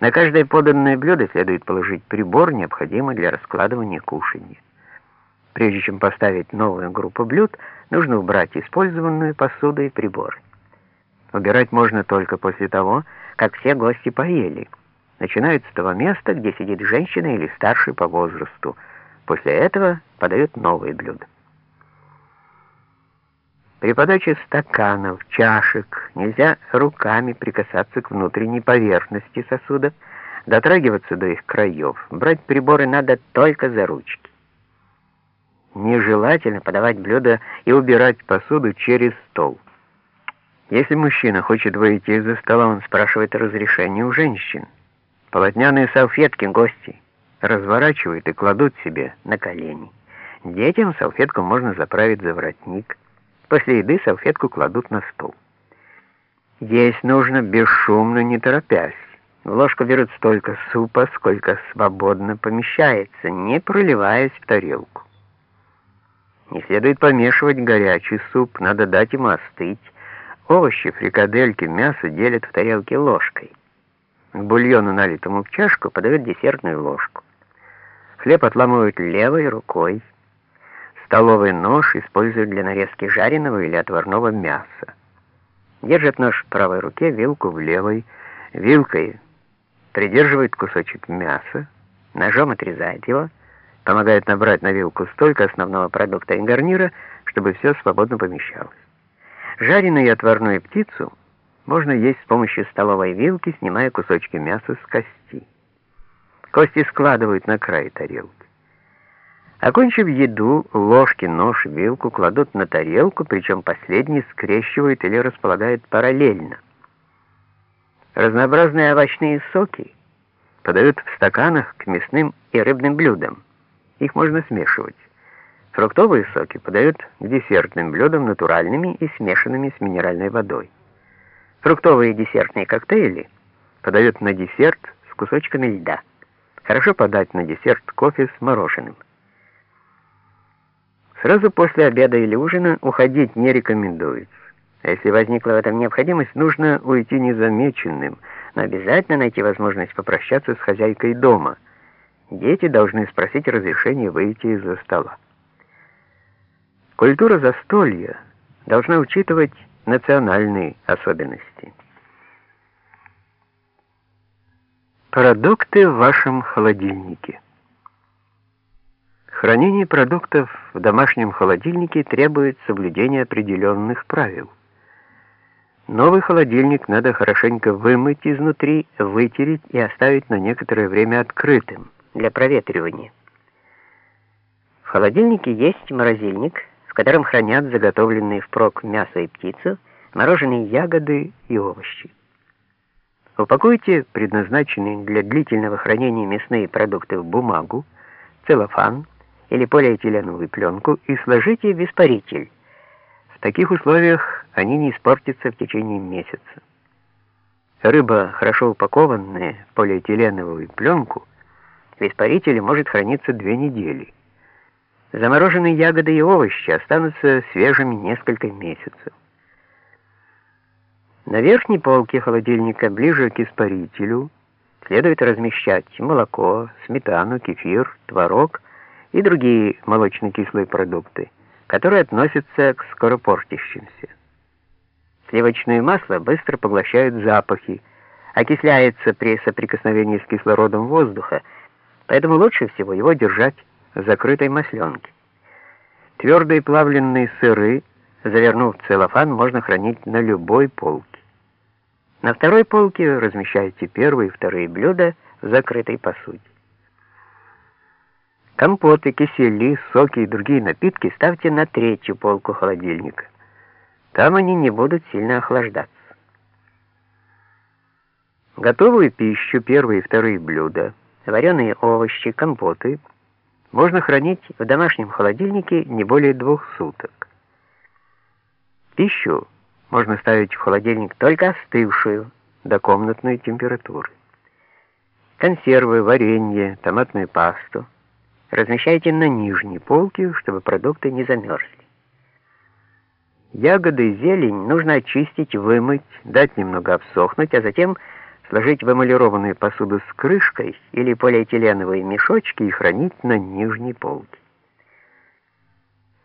На каждое поданное блюдо следует положить прибор, необходимый для раскладывания кушанья. Прежде чем поставить новую группу блюд, нужно убрать использованную посуду и приборы. Убирать можно только после того, как все гости поели. Начинают с того места, где сидит женщина или старший по возрасту. После этого подают новые блюда. При подаче стаканов, чашек нельзя руками прикасаться к внутренней поверхности сосудов, дотрагиваться до их краев. Брать приборы надо только за ручки. Нежелательно подавать блюда и убирать посуду через стол. Если мужчина хочет выйти из-за стола, он спрашивает разрешения у женщин. Полотняные салфетки гости разворачивают и кладут себе на колени. Детям салфетку можно заправить за воротник. После еды салфетку кладут на стол. Есть нужно бесшумно, не торопясь. В ложку берут столько супа, сколько свободно помещается, не проливаясь в тарелку. Не следует помешивать горячий суп, надо дать ему остыть. Овощи, фрикадельки, мясо делят в тарелке ложкой. К бульону, налитому в чашку, подают десертную ложку. Хлеб отламывают левой рукой. Столовый нож используют для нарезки жареного или отварного мяса. Держат нож в правой руке, вилку в левой. Вилкой придерживает кусочек мяса, ножом отрезает его, помогает набрать на вилку столько основного продукта и гарнира, чтобы все свободно помещалось. Жареную и отварную птицу можно есть с помощью столовой вилки, снимая кусочки мяса с кости. Кости складывают на край тарелки. Окончив еду, ложки, нож, вилку кладут на тарелку, причем последние скрещивают или располагают параллельно. Разнообразные овощные соки подают в стаканах к мясным и рыбным блюдам. Их можно смешивать. Фруктовые соки подают к десертным блюдам натуральными и смешанными с минеральной водой. Фруктовые десертные коктейли подают на десерт с кусочками льда. Хорошо подать на десерт кофе с мороженым. Сразу после обеда или ужина уходить не рекомендуется. А если возникла в этом необходимость, нужно уйти незамеченным, но обязательно найти возможность попрощаться с хозяйкой дома. Дети должны спросить разрешения выйти из-за стола. Культура застолья должна учитывать национальные особенности. Продукты в вашем холодильнике. Хранение продуктов в домашнем холодильнике требует соблюдения определенных правил. Новый холодильник надо хорошенько вымыть изнутри, вытереть и оставить на некоторое время открытым для проветривания. В холодильнике есть морозильник, в котором хранят заготовленные впрок мясо и птицу, мороженые ягоды и овощи. Упакуйте предназначенные для длительного хранения мясные продукты в бумагу, целлофан, или полиэтиленовую пленку и сложите в испаритель. В таких условиях они не испортятся в течение месяца. Рыба, хорошо упакованная в полиэтиленовую пленку, в испарителе может храниться две недели. Замороженные ягоды и овощи останутся свежими несколько месяцев. На верхней полке холодильника, ближе к испарителю, следует размещать молоко, сметану, кефир, творог, и другие молочно-кислые продукты, которые относятся к скоропортящимся. Сливочное масло быстро поглощает запахи, окисляется при соприкосновении с кислородом воздуха, поэтому лучше всего его держать в закрытой масленке. Твердые плавленные сыры, завернув в целлофан, можно хранить на любой полке. На второй полке размещайте первые и вторые блюда в закрытой посуде. Компоты, кисели, соки и другие напитки ставьте на третью полку холодильника. Там они не будут сильно охлаждаться. Готовую пищу, первые и вторые блюда, вареные овощи, компоты можно хранить в домашнем холодильнике не более двух суток. Пищу можно ставить в холодильник только остывшую, до комнатной температуры. Консервы, варенье, томатную пасту – размещайте на нижней полке, чтобы продукты не замерзли. Ягоды и зелень нужно очистить, вымыть, дать немного обсохнуть, а затем сложить в эмалированную посуду с крышкой или полиэтиленовые мешочки и хранить на нижней полке.